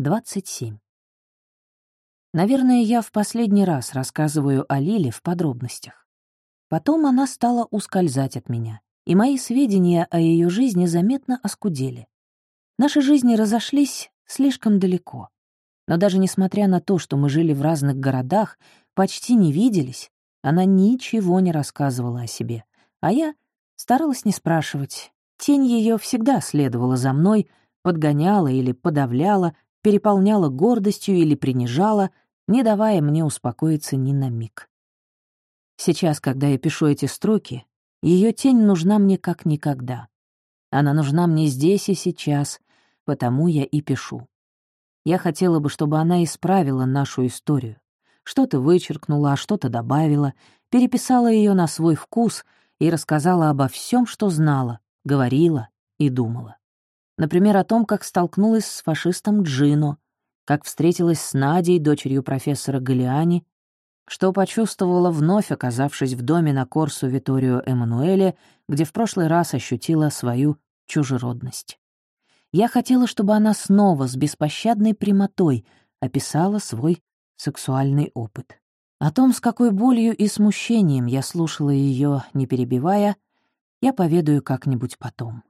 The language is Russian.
27. Наверное, я в последний раз рассказываю о Лиле в подробностях. Потом она стала ускользать от меня, и мои сведения о ее жизни заметно оскудели. Наши жизни разошлись слишком далеко. Но даже несмотря на то, что мы жили в разных городах, почти не виделись, она ничего не рассказывала о себе, а я старалась не спрашивать. Тень ее всегда следовала за мной, подгоняла или подавляла, переполняла гордостью или принижала, не давая мне успокоиться ни на миг. Сейчас, когда я пишу эти строки, ее тень нужна мне как никогда. Она нужна мне здесь и сейчас, потому я и пишу. Я хотела бы, чтобы она исправила нашу историю. Что-то вычеркнула, а что-то добавила, переписала ее на свой вкус и рассказала обо всем, что знала, говорила и думала. Например, о том, как столкнулась с фашистом Джино, как встретилась с Надей, дочерью профессора Галиани, что почувствовала, вновь оказавшись в доме на Корсу Виторио Эммануэле, где в прошлый раз ощутила свою чужеродность. Я хотела, чтобы она снова с беспощадной прямотой описала свой сексуальный опыт. О том, с какой болью и смущением я слушала ее, не перебивая, я поведаю как-нибудь потом.